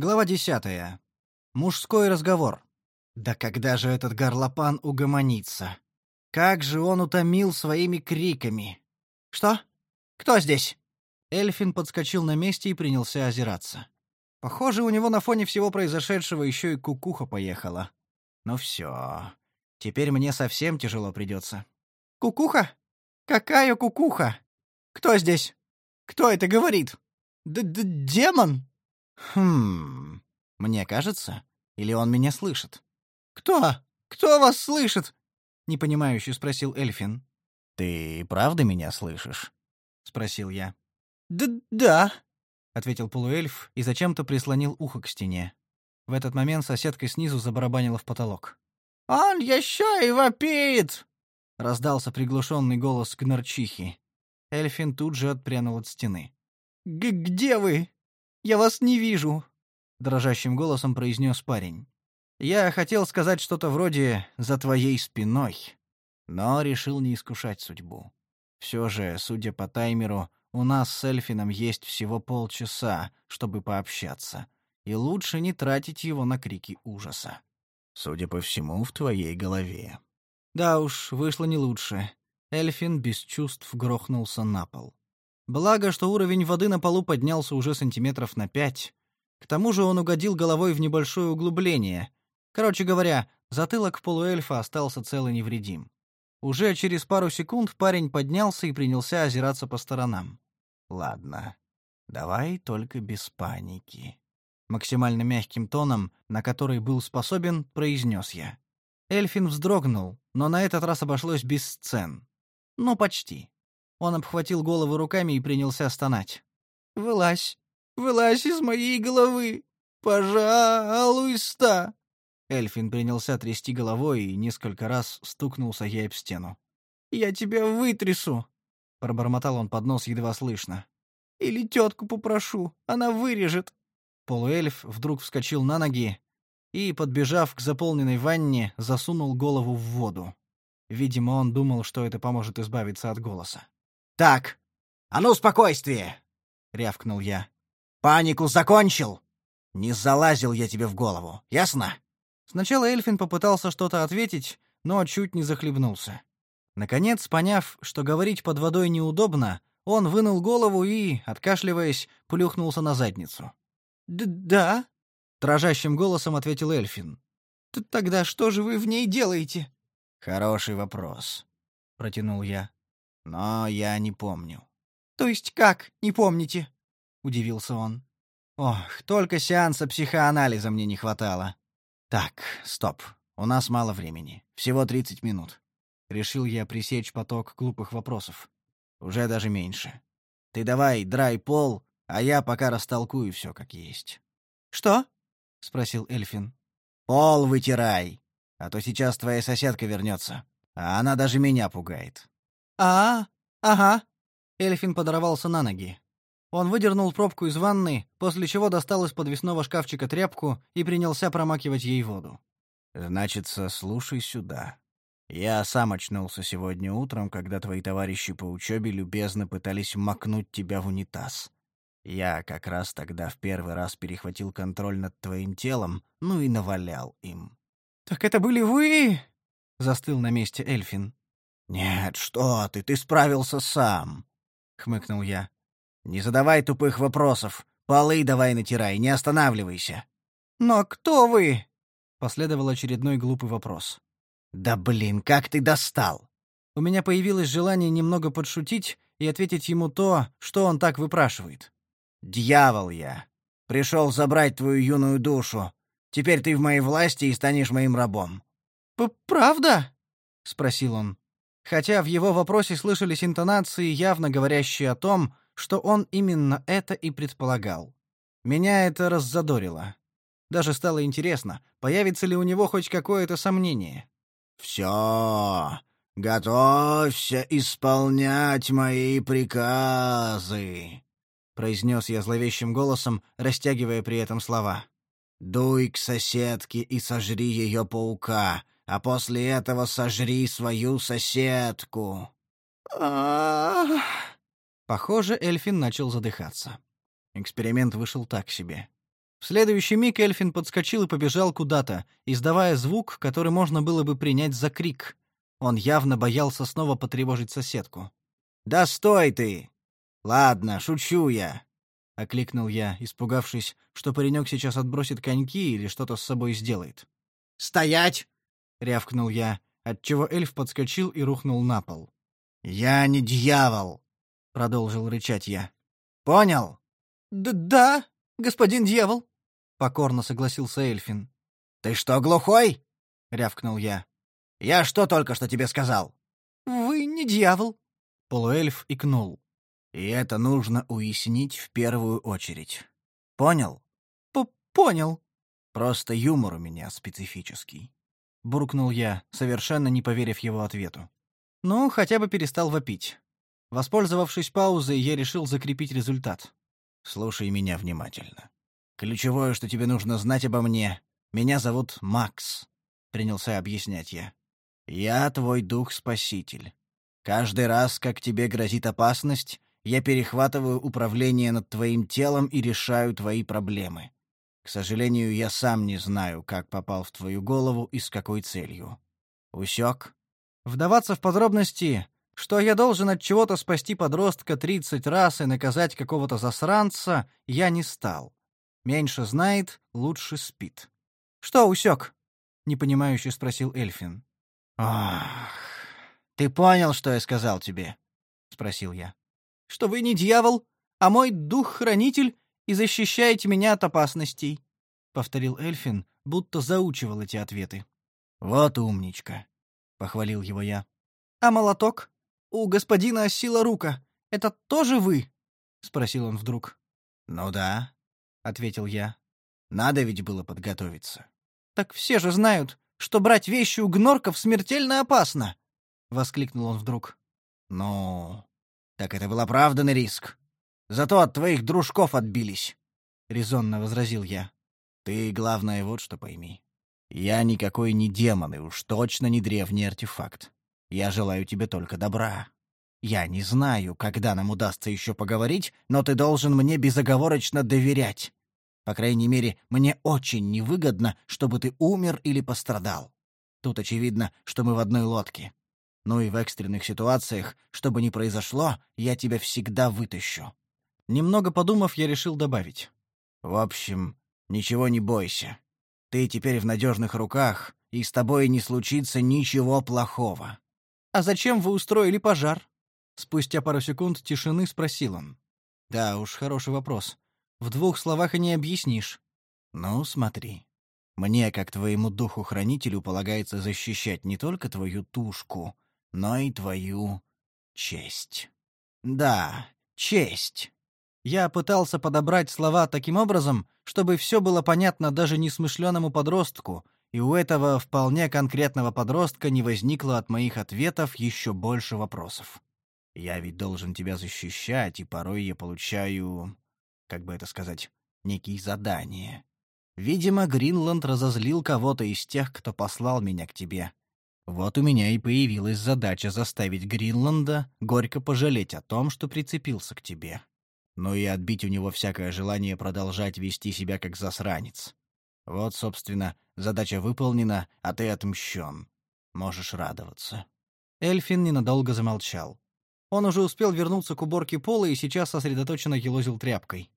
Глава десятая. Мужской разговор. Да когда же этот горлопан угомонится? Как же он утомил своими криками. Что? Кто здесь? Эльфин подскочил на месте и принялся озираться. Похоже, у него на фоне всего произошедшего еще и кукуха поехала. Ну все. Теперь мне совсем тяжело придется. Кукуха? Какая кукуха? Кто здесь? Кто это говорит? Д -д Демон? Хм. Мне кажется, или он меня слышит? Кто? Кто вас слышит? непонимающе спросил Эльфин. Ты правда меня слышишь? спросил я. Д да, ответил полуэльф и зачем-то прислонил ухо к стене. В этот момент соседка снизу забарабанила в потолок. «Он еще и вопит!» — раздался приглушенный голос гнорчихи. Эльфин тут же отпрянул от стены. «Где вы? Я вас не вижу!» — дрожащим голосом произнес парень. Я хотел сказать что-то вроде «за твоей спиной», но решил не искушать судьбу. Все же, судя по таймеру, у нас с Эльфином есть всего полчаса, чтобы пообщаться, и лучше не тратить его на крики ужаса. Судя по всему, в твоей голове. Да уж, вышло не лучше. Эльфин без чувств грохнулся на пол. Благо, что уровень воды на полу поднялся уже сантиметров на пять. К тому же он угодил головой в небольшое углубление. Короче говоря, затылок полуэльфа остался цел и невредим. Уже через пару секунд парень поднялся и принялся озираться по сторонам. «Ладно, давай только без паники». Максимально мягким тоном, на который был способен, произнес я. Эльфин вздрогнул, но на этот раз обошлось без сцен. Ну, почти. Он обхватил голову руками и принялся стонать. «Вылазь! Вылазь из моей головы! Пожалуйста!» Эльфин принялся трясти головой и несколько раз стукнулся ей об стену. «Я тебя вытрясу!» — пробормотал он под нос едва слышно. «Или тетку попрошу, она вырежет!» Полуэльф вдруг вскочил на ноги и, подбежав к заполненной ванне, засунул голову в воду. Видимо, он думал, что это поможет избавиться от голоса. «Так, а ну спокойствие!» — рявкнул я. «Панику закончил? Не залазил я тебе в голову, ясно?» Сначала Эльфин попытался что-то ответить, но чуть не захлебнулся. Наконец, поняв, что говорить под водой неудобно, он вынул голову и, откашливаясь, плюхнулся на задницу. «Да?» — дрожащим голосом ответил Эльфин. «Тогда что же вы в ней делаете?» «Хороший вопрос», — протянул я. «Но я не помню». «То есть как не помните?» — удивился он. «Ох, только сеанса психоанализа мне не хватало». «Так, стоп. У нас мало времени. Всего 30 минут». Решил я пресечь поток глупых вопросов. Уже даже меньше. «Ты давай, драй пол, а я пока растолкую все как есть». «Что?» — спросил Эльфин. «Пол вытирай!» А то сейчас твоя соседка вернется, а она даже меня пугает. А, ага. Эльфин подорвался на ноги. Он выдернул пробку из ванны, после чего достал из подвесного шкафчика тряпку и принялся промакивать ей воду. Значится, слушай сюда. Я сам очнулся сегодня утром, когда твои товарищи по учебе любезно пытались макнуть тебя в унитаз. Я как раз тогда в первый раз перехватил контроль над твоим телом, ну и навалял им. «Так это были вы?» — застыл на месте Эльфин. «Нет, что ты, ты справился сам», — хмыкнул я. «Не задавай тупых вопросов. Полы давай натирай, не останавливайся». «Но кто вы?» — последовал очередной глупый вопрос. «Да блин, как ты достал!» У меня появилось желание немного подшутить и ответить ему то, что он так выпрашивает. «Дьявол я! Пришел забрать твою юную душу, Теперь ты в моей власти и станешь моим рабом». П «Правда?» — спросил он. Хотя в его вопросе слышались интонации, явно говорящие о том, что он именно это и предполагал. Меня это раззадорило. Даже стало интересно, появится ли у него хоть какое-то сомнение. «Все, готовься исполнять мои приказы», — произнес я зловещим голосом, растягивая при этом слова. Дуй к соседке и сожри ее паука, а после этого сожри свою соседку. Похоже, Эльфин начал задыхаться. Эксперимент вышел так себе. В следующий миг Эльфин подскочил и побежал куда-то, издавая звук, который можно было бы принять за крик. Он явно боялся снова потревожить соседку. «Да стой ты! Ладно, шучу я!» — окликнул я, испугавшись, что паренек сейчас отбросит коньки или что-то с собой сделает. «Стоять!» — рявкнул я, отчего эльф подскочил и рухнул на пол. «Я не дьявол!» — продолжил рычать я. «Понял?» «Да, да, господин дьявол!» — покорно согласился Эльфин. «Ты что, глухой?» — рявкнул я. «Я что только что тебе сказал?» «Вы не дьявол». Полуэльф икнул. «И это нужно уяснить в первую очередь. Понял?» П «Понял». «Просто юмор у меня специфический», — буркнул я, совершенно не поверив его ответу. Ну, хотя бы перестал вопить. Воспользовавшись паузой, я решил закрепить результат. «Слушай меня внимательно. Ключевое, что тебе нужно знать обо мне. Меня зовут Макс», — принялся объяснять я. «Я твой дух-спаситель. Каждый раз, как тебе грозит опасность, я перехватываю управление над твоим телом и решаю твои проблемы. К сожалению, я сам не знаю, как попал в твою голову и с какой целью. Усек? Вдаваться в подробности, что я должен от чего-то спасти подростка тридцать раз и наказать какого-то засранца, я не стал. Меньше знает, лучше спит. «Что усек?» — непонимающе спросил Эльфин. «Ах, ты понял, что я сказал тебе?» — спросил я. «Что вы не дьявол, а мой дух-хранитель и защищаете меня от опасностей», — повторил Эльфин, будто заучивал эти ответы. «Вот умничка», — похвалил его я. «А молоток? У господина сила рука. Это тоже вы?» — спросил он вдруг. «Ну да», — ответил я. «Надо ведь было подготовиться». «Так все же знают, что брать вещи у гнорков смертельно опасно!» — воскликнул он вдруг. «Ну, так это был оправданный риск. Зато от твоих дружков отбились», — резонно возразил я. «Ты, главное, вот что пойми. Я никакой не демон и уж точно не древний артефакт. Я желаю тебе только добра. Я не знаю, когда нам удастся еще поговорить, но ты должен мне безоговорочно доверять. По крайней мере, мне очень невыгодно, чтобы ты умер или пострадал. Тут очевидно, что мы в одной лодке. Ну и в экстренных ситуациях, что бы ни произошло, я тебя всегда вытащу. Немного подумав, я решил добавить. В общем, ничего не бойся. Ты теперь в надежных руках, и с тобой не случится ничего плохого. А зачем вы устроили пожар? Спустя пару секунд тишины спросил он. Да уж, хороший вопрос. В двух словах и не объяснишь. Ну, смотри. Мне, как твоему духу-хранителю, полагается защищать не только твою тушку, но и твою честь. Да, честь. Я пытался подобрать слова таким образом, чтобы все было понятно даже несмышленому подростку, и у этого вполне конкретного подростка не возникло от моих ответов еще больше вопросов. Я ведь должен тебя защищать, и порой я получаю, как бы это сказать, некие задания. Видимо, Гринланд разозлил кого-то из тех, кто послал меня к тебе. Вот у меня и появилась задача заставить Гринланда горько пожалеть о том, что прицепился к тебе. Ну и отбить у него всякое желание продолжать вести себя как засранец. Вот, собственно, задача выполнена, а ты отмщен. Можешь радоваться». Эльфин ненадолго замолчал. Он уже успел вернуться к уборке пола и сейчас сосредоточенно елозил тряпкой.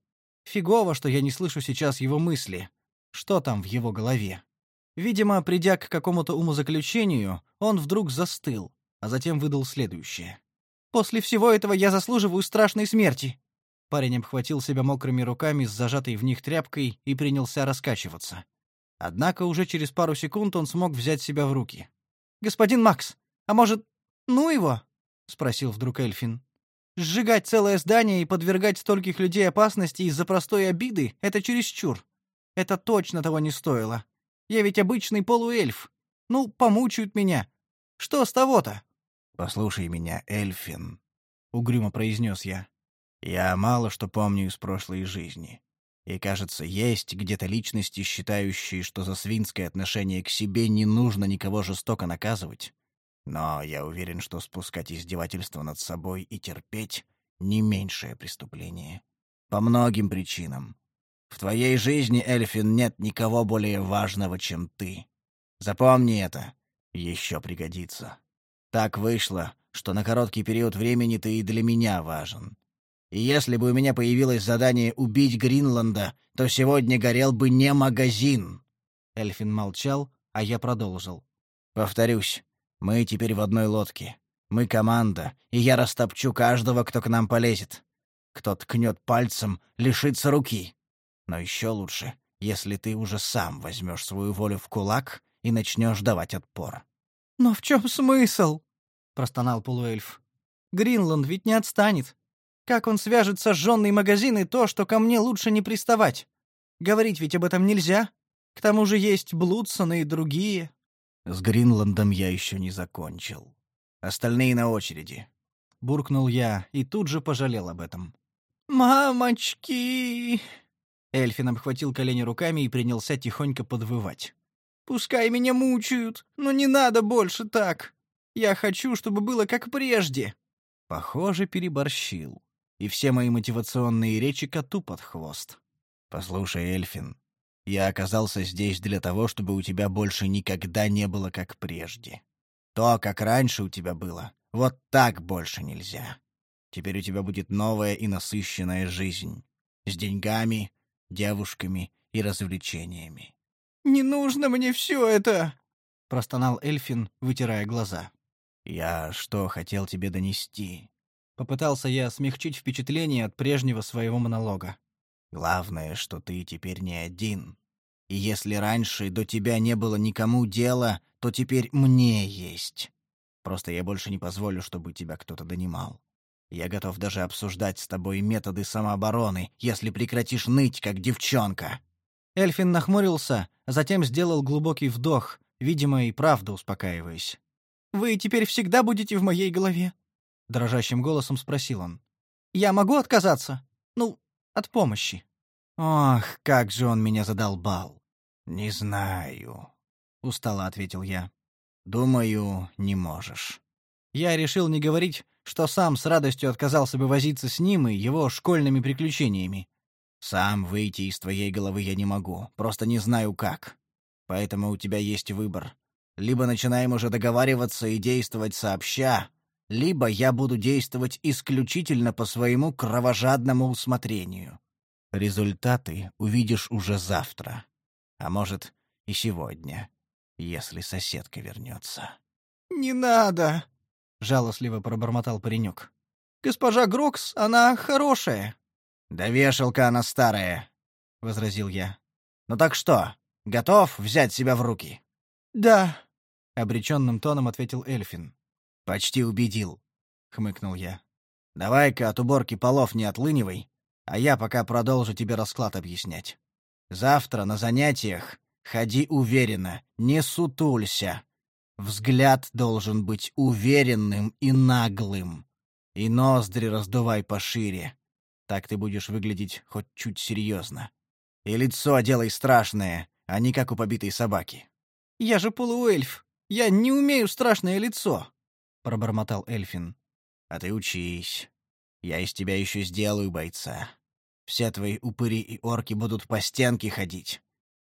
Фигово, что я не слышу сейчас его мысли. Что там в его голове? Видимо, придя к какому-то умозаключению, он вдруг застыл, а затем выдал следующее. «После всего этого я заслуживаю страшной смерти!» Парень обхватил себя мокрыми руками с зажатой в них тряпкой и принялся раскачиваться. Однако уже через пару секунд он смог взять себя в руки. «Господин Макс, а может, ну его?» — спросил вдруг Эльфин. «Сжигать целое здание и подвергать стольких людей опасности из-за простой обиды — это чересчур. Это точно того не стоило. Я ведь обычный полуэльф. Ну, помучают меня. Что с того-то?» «Послушай меня, Эльфин», — угрюмо произнес я. Я мало что помню из прошлой жизни. И, кажется, есть где-то личности, считающие, что за свинское отношение к себе не нужно никого жестоко наказывать. Но я уверен, что спускать издевательство над собой и терпеть — не меньшее преступление. По многим причинам. В твоей жизни, Эльфин, нет никого более важного, чем ты. Запомни это. Еще пригодится. Так вышло, что на короткий период времени ты и для меня важен. И если бы у меня появилось задание убить Гринланда, то сегодня горел бы не магазин. Эльфин молчал, а я продолжил. Повторюсь, мы теперь в одной лодке. Мы команда, и я растопчу каждого, кто к нам полезет. Кто ткнет пальцем, лишится руки. Но еще лучше, если ты уже сам возьмешь свою волю в кулак и начнешь давать отпор. «Но в чем смысл?» — простонал полуэльф. «Гринланд ведь не отстанет. Как он свяжет сожженный магазин и то, что ко мне лучше не приставать? Говорить ведь об этом нельзя. К тому же есть Блудсоны и другие». «С Гринландом я еще не закончил. Остальные на очереди». Буркнул я и тут же пожалел об этом. «Мамочки!» Эльфин обхватил колени руками и принялся тихонько подвывать. «Пускай меня мучают, но не надо больше так. Я хочу, чтобы было как прежде». Похоже, переборщил. И все мои мотивационные речи коту под хвост. «Послушай, Эльфин, я оказался здесь для того, чтобы у тебя больше никогда не было как прежде. То, как раньше у тебя было, вот так больше нельзя. Теперь у тебя будет новая и насыщенная жизнь. С деньгами, девушками и развлечениями. «Не нужно мне все это!» — простонал Эльфин, вытирая глаза. «Я что хотел тебе донести?» Попытался я смягчить впечатление от прежнего своего монолога. «Главное, что ты теперь не один. И если раньше до тебя не было никому дела, то теперь мне есть. Просто я больше не позволю, чтобы тебя кто-то донимал. Я готов даже обсуждать с тобой методы самообороны, если прекратишь ныть, как девчонка». Эльфин нахмурился, а затем сделал глубокий вдох, видимо, и правда успокаиваясь. «Вы теперь всегда будете в моей голове?» — дрожащим голосом спросил он. «Я могу отказаться? Ну, от помощи?» «Ох, как же он меня задолбал!» «Не знаю», — устало ответил я. «Думаю, не можешь». Я решил не говорить, что сам с радостью отказался бы возиться с ним и его школьными приключениями. «Сам выйти из твоей головы я не могу, просто не знаю как. Поэтому у тебя есть выбор. Либо начинаем уже договариваться и действовать сообща, либо я буду действовать исключительно по своему кровожадному усмотрению. Результаты увидишь уже завтра. А может, и сегодня, если соседка вернется». «Не надо!» — жалостливо пробормотал паренек. «Госпожа Грокс, она хорошая». «Да вешалка она старая», — возразил я. «Ну так что, готов взять себя в руки?» «Да», — обреченным тоном ответил Эльфин. «Почти убедил», — хмыкнул я. «Давай-ка от уборки полов не отлынивай, а я пока продолжу тебе расклад объяснять. Завтра на занятиях ходи уверенно, не сутулься. Взгляд должен быть уверенным и наглым. И ноздри раздувай пошире. Так ты будешь выглядеть хоть чуть серьезно. И лицо делай страшное, а не как у побитой собаки. «Я же полуэльф. Я не умею страшное лицо», — пробормотал Эльфин. «А ты учись. Я из тебя еще сделаю бойца. Все твои упыри и орки будут по стенке ходить.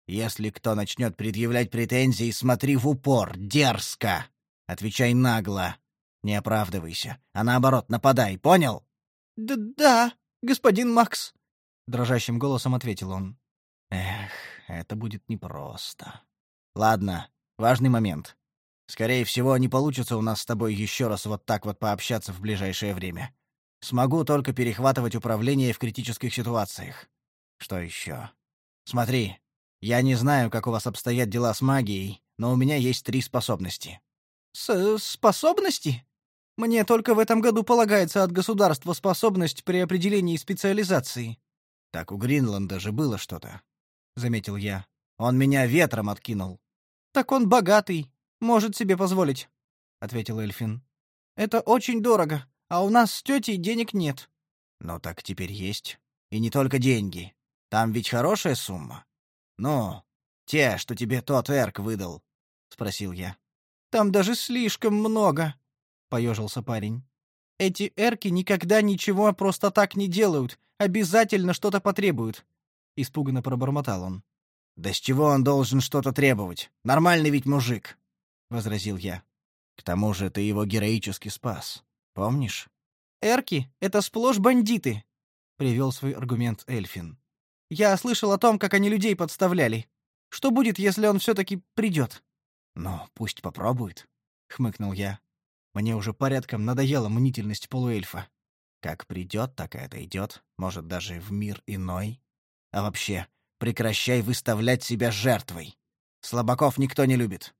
Если кто начнет предъявлять претензии, смотри в упор, дерзко. Отвечай нагло. Не оправдывайся, а наоборот, нападай, понял? «Да-да, господин Макс», — дрожащим голосом ответил он. «Эх, это будет непросто. Ладно, важный момент. Скорее всего, не получится у нас с тобой еще раз вот так вот пообщаться в ближайшее время. Смогу только перехватывать управление в критических ситуациях. Что еще? Смотри, я не знаю, как у вас обстоят дела с магией, но у меня есть три способности». С «Способности? Мне только в этом году полагается от государства способность при определении специализации». «Так у Гринланда же было что-то», — заметил я. «Он меня ветром откинул». «Так он богатый, может себе позволить», — ответил Эльфин. «Это очень дорого, а у нас с тетей денег нет». «Ну так теперь есть. И не только деньги. Там ведь хорошая сумма. «Ну, те, что тебе тот Эрк выдал?» — спросил я. «Там даже слишком много», — поежился парень. «Эти Эрки никогда ничего просто так не делают, обязательно что-то потребуют. — испуганно пробормотал он. «Да с чего он должен что-то требовать? Нормальный ведь мужик!» — возразил я. «К тому же ты его героически спас. Помнишь?» «Эрки — это сплошь бандиты», — привел свой аргумент Эльфин. «Я слышал о том, как они людей подставляли. Что будет, если он все-таки придет?» «Ну, пусть попробует», — хмыкнул я. Мне уже порядком надоела мнительность полуэльфа. Как придет, так и отойдет, может, даже в мир иной. А вообще, прекращай выставлять себя жертвой. Слабаков никто не любит.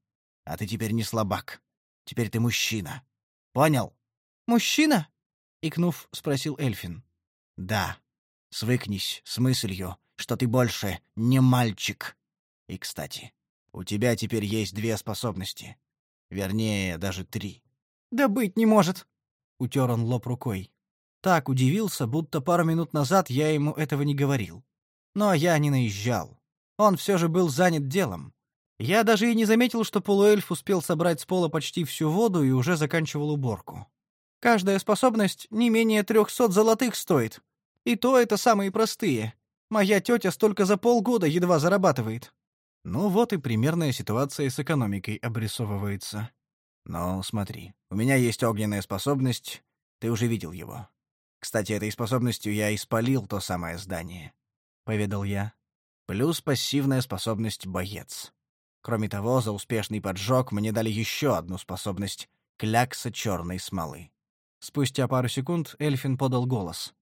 А ты теперь не слабак. Теперь ты мужчина. Понял? «Мужчина?» — икнув, спросил Эльфин. «Да. Свыкнись с мыслью, что ты больше не мальчик. И, кстати, у тебя теперь есть две способности. Вернее, даже три». «Да быть не может!» — утер он лоб рукой. Так удивился, будто пару минут назад я ему этого не говорил. Но я не наезжал. Он все же был занят делом. Я даже и не заметил, что полуэльф успел собрать с пола почти всю воду и уже заканчивал уборку. Каждая способность не менее трехсот золотых стоит. И то это самые простые. Моя тетя столько за полгода едва зарабатывает. Ну вот и примерная ситуация с экономикой обрисовывается. Ну, смотри, у меня есть огненная способность, ты уже видел его. Кстати, этой способностью я испалил то самое здание. — поведал я. «Плюс пассивная способность «Боец». Кроме того, за успешный поджог мне дали еще одну способность — «Клякса черной смолы». Спустя пару секунд Эльфин подал голос.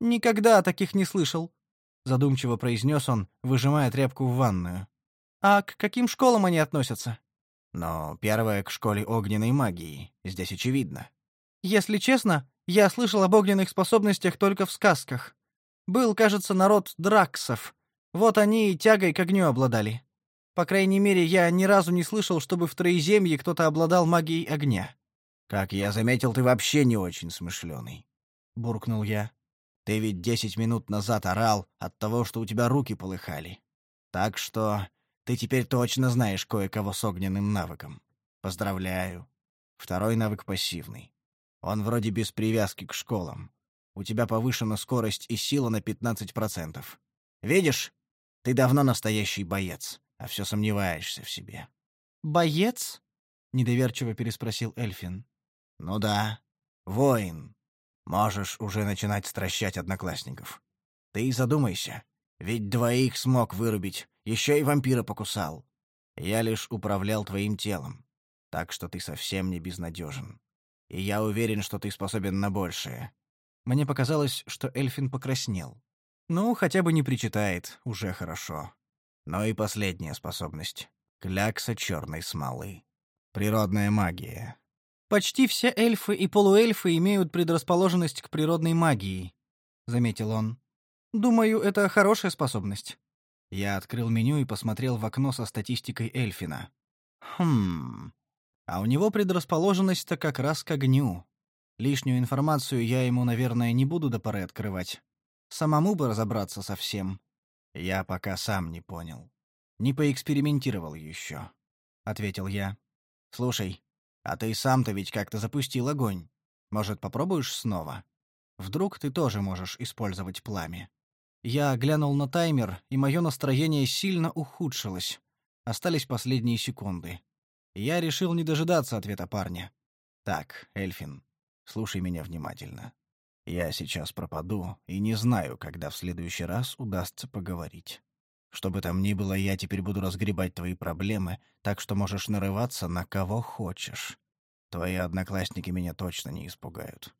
«Никогда таких не слышал», — задумчиво произнес он, выжимая тряпку в ванную. «А к каким школам они относятся?» «Но первая к школе огненной магии. Здесь очевидно». «Если честно, я слышал об огненных способностях только в сказках. Был, кажется, народ драксов. Вот они и тягой к огню обладали. По крайней мере, я ни разу не слышал, чтобы в Троеземье кто-то обладал магией огня. «Как я заметил, ты вообще не очень смышленый», — буркнул я. «Ты ведь десять минут назад орал от того, что у тебя руки полыхали. Так что ты теперь точно знаешь кое-кого с огненным навыком. Поздравляю. Второй навык пассивный. Он вроде без привязки к школам у тебя повышена скорость и сила на 15%. Видишь? Ты давно настоящий боец, а все сомневаешься в себе». «Боец?» — недоверчиво переспросил Эльфин. «Ну да. Воин. Можешь уже начинать стращать одноклассников. Ты и задумайся, ведь двоих смог вырубить, еще и вампира покусал. Я лишь управлял твоим телом, так что ты совсем не безнадежен. И я уверен, что ты способен на большее. Мне показалось, что Эльфин покраснел. Ну, хотя бы не причитает, уже хорошо. Но и последняя способность — клякса черной смолы. Природная магия. «Почти все эльфы и полуэльфы имеют предрасположенность к природной магии», — заметил он. «Думаю, это хорошая способность». Я открыл меню и посмотрел в окно со статистикой Эльфина. Хм. А у него предрасположенность-то как раз к огню. Лишнюю информацию я ему, наверное, не буду до поры открывать. Самому бы разобраться со всем. Я пока сам не понял. Не поэкспериментировал еще, — ответил я. Слушай, а ты сам-то ведь как-то запустил огонь. Может, попробуешь снова? Вдруг ты тоже можешь использовать пламя. Я глянул на таймер, и мое настроение сильно ухудшилось. Остались последние секунды. Я решил не дожидаться ответа парня. Так, Эльфин, Слушай меня внимательно. Я сейчас пропаду и не знаю, когда в следующий раз удастся поговорить. Что бы там ни было, я теперь буду разгребать твои проблемы, так что можешь нарываться на кого хочешь. Твои одноклассники меня точно не испугают.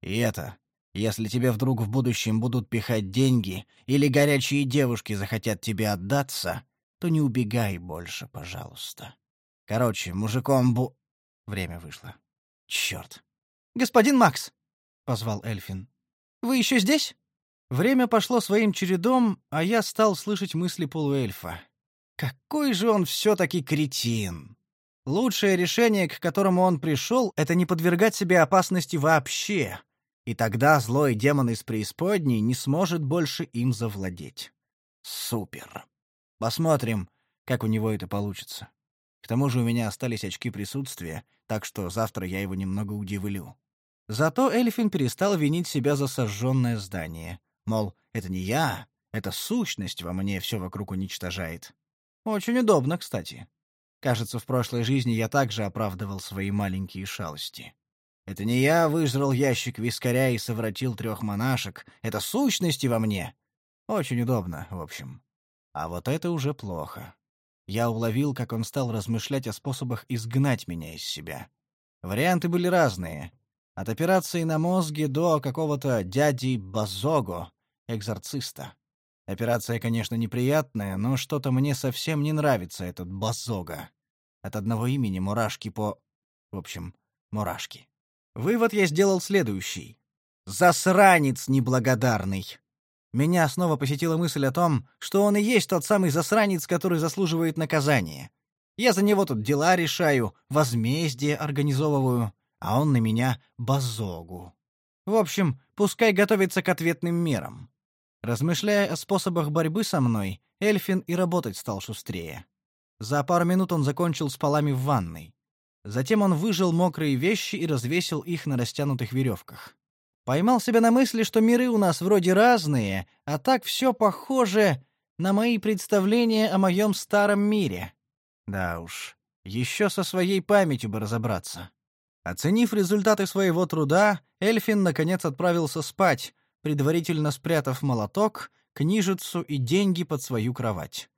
И это, если тебе вдруг в будущем будут пихать деньги или горячие девушки захотят тебе отдаться, то не убегай больше, пожалуйста. Короче, мужиком бу... Время вышло. Черт. «Господин Макс!» — позвал Эльфин. «Вы еще здесь?» Время пошло своим чередом, а я стал слышать мысли полуэльфа. Какой же он все-таки кретин! Лучшее решение, к которому он пришел, — это не подвергать себе опасности вообще, и тогда злой демон из преисподней не сможет больше им завладеть. Супер! Посмотрим, как у него это получится. К тому же у меня остались очки присутствия, так что завтра я его немного удивлю. Зато Эльфин перестал винить себя за сожженное здание. Мол, это не я, Эта сущность во мне все вокруг уничтожает. Очень удобно, кстати. Кажется, в прошлой жизни я также оправдывал свои маленькие шалости. Это не я выжрал ящик вискаря и совратил трех монашек. Это сущности во мне. Очень удобно, в общем. А вот это уже плохо. Я уловил, как он стал размышлять о способах изгнать меня из себя. Варианты были разные. От операции на мозге до какого-то дяди Базого, экзорциста. Операция, конечно, неприятная, но что-то мне совсем не нравится этот Базога. От одного имени мурашки по... В общем, мурашки. Вывод я сделал следующий. Засранец неблагодарный. Меня снова посетила мысль о том, что он и есть тот самый засранец, который заслуживает наказания. Я за него тут дела решаю, возмездие организовываю, а он на меня базогу. В общем, пускай готовится к ответным мерам. Размышляя о способах борьбы со мной, Эльфин и работать стал шустрее. За пару минут он закончил с полами в ванной. Затем он выжил мокрые вещи и развесил их на растянутых веревках. Поймал себя на мысли, что миры у нас вроде разные, а так все похоже на мои представления о моем старом мире. Да уж, еще со своей памятью бы разобраться. Оценив результаты своего труда, Эльфин наконец отправился спать, предварительно спрятав молоток, книжицу и деньги под свою кровать.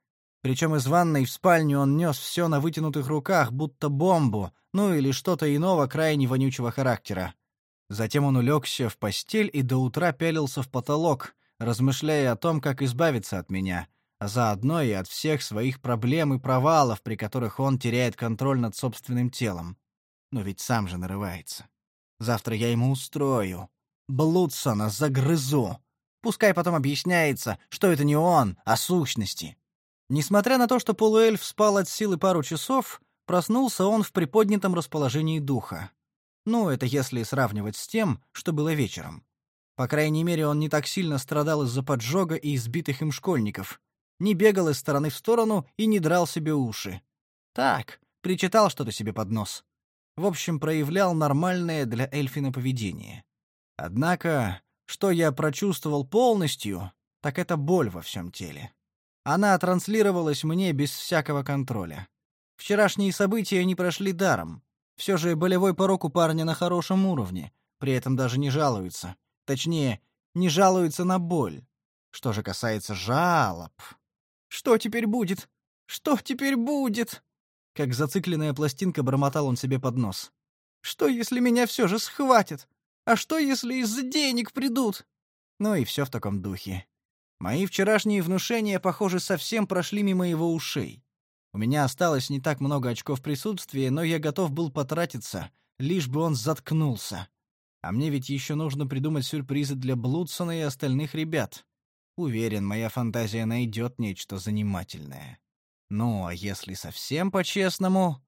Причем из ванной в спальню он нес все на вытянутых руках, будто бомбу, ну или что-то иного крайне вонючего характера. Затем он улегся в постель и до утра пялился в потолок, размышляя о том, как избавиться от меня, а заодно и от всех своих проблем и провалов, при которых он теряет контроль над собственным телом. Но ведь сам же нарывается. Завтра я ему устрою. Блудсона загрызу. Пускай потом объясняется, что это не он, а сущности. Несмотря на то, что полуэльф спал от силы пару часов, проснулся он в приподнятом расположении духа. Ну, это если сравнивать с тем, что было вечером. По крайней мере, он не так сильно страдал из-за поджога и избитых им школьников, не бегал из стороны в сторону и не драл себе уши. Так, причитал что-то себе под нос. В общем, проявлял нормальное для эльфина поведение. Однако, что я прочувствовал полностью, так это боль во всем теле. Она транслировалась мне без всякого контроля. Вчерашние события не прошли даром. Все же болевой порог у парня на хорошем уровне, при этом даже не жалуется. Точнее, не жалуется на боль. Что же касается жалоб... «Что теперь будет? Что теперь будет?» Как зацикленная пластинка бормотал он себе под нос. «Что, если меня все же схватят? А что, если из-за денег придут?» Ну и все в таком духе. Мои вчерашние внушения, похоже, совсем прошли мимо его ушей. У меня осталось не так много очков присутствия, но я готов был потратиться, лишь бы он заткнулся. А мне ведь еще нужно придумать сюрпризы для Блудсона и остальных ребят. Уверен, моя фантазия найдет нечто занимательное. Ну, а если совсем по-честному,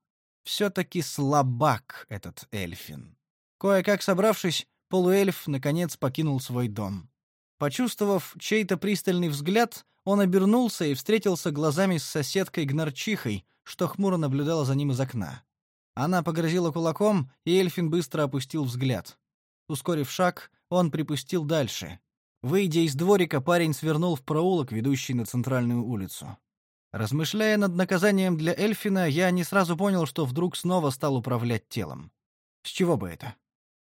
все-таки слабак этот эльфин. Кое-как собравшись, полуэльф наконец покинул свой дом. Почувствовав чей-то пристальный взгляд, он обернулся и встретился глазами с соседкой Гнарчихой, что хмуро наблюдала за ним из окна. Она погрозила кулаком, и Эльфин быстро опустил взгляд. Ускорив шаг, он припустил дальше. Выйдя из дворика, парень свернул в проулок, ведущий на центральную улицу. Размышляя над наказанием для Эльфина, я не сразу понял, что вдруг снова стал управлять телом. С чего бы это?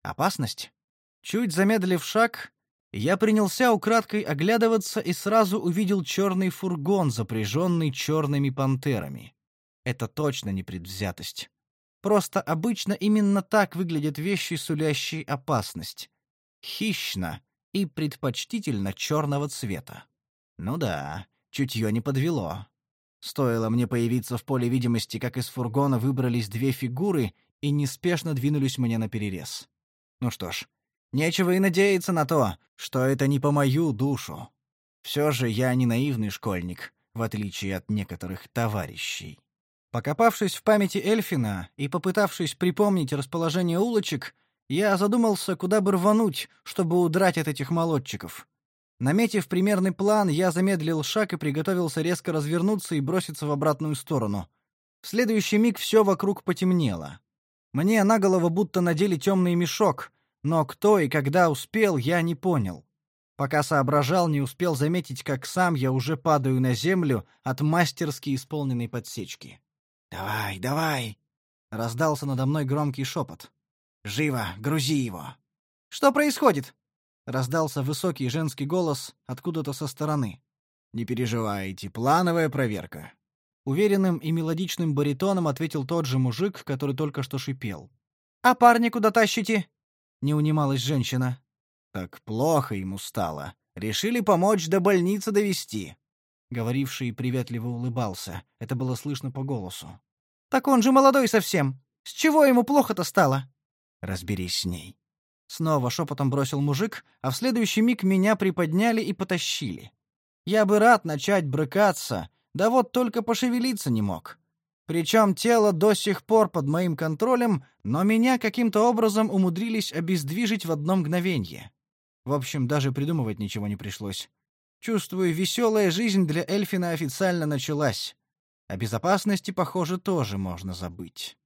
Опасность? Чуть замедлив шаг, я принялся украдкой оглядываться и сразу увидел черный фургон, запряженный черными пантерами. Это точно не предвзятость. Просто обычно именно так выглядят вещи, сулящие опасность. Хищно и предпочтительно черного цвета. Ну да, чутье не подвело. Стоило мне появиться в поле видимости, как из фургона выбрались две фигуры и неспешно двинулись мне на перерез. Ну что ж, Нечего и надеяться на то, что это не по мою душу. Все же я не наивный школьник, в отличие от некоторых товарищей. Покопавшись в памяти Эльфина и попытавшись припомнить расположение улочек, я задумался, куда бы рвануть, чтобы удрать от этих молодчиков. Наметив примерный план, я замедлил шаг и приготовился резко развернуться и броситься в обратную сторону. В следующий миг все вокруг потемнело. Мне на голову будто надели темный мешок, но кто и когда успел, я не понял. Пока соображал, не успел заметить, как сам я уже падаю на землю от мастерски исполненной подсечки. «Давай, давай!» — раздался надо мной громкий шепот. «Живо, грузи его!» «Что происходит?» — раздался высокий женский голос откуда-то со стороны. «Не переживайте, плановая проверка». Уверенным и мелодичным баритоном ответил тот же мужик, который только что шипел. «А парня куда тащите?» — не унималась женщина. Так плохо ему стало. Решили помочь до больницы довести. Говоривший приветливо улыбался. Это было слышно по голосу. Так он же молодой совсем. С чего ему плохо-то стало? Разберись с ней. Снова шепотом бросил мужик, а в следующий миг меня приподняли и потащили. Я бы рад начать брыкаться, да вот только пошевелиться не мог. Причем тело до сих пор под моим контролем, но меня каким-то образом умудрились обездвижить в одно мгновение. В общем, даже придумывать ничего не пришлось. Чувствую, веселая жизнь для Эльфина официально началась. О безопасности, похоже, тоже можно забыть.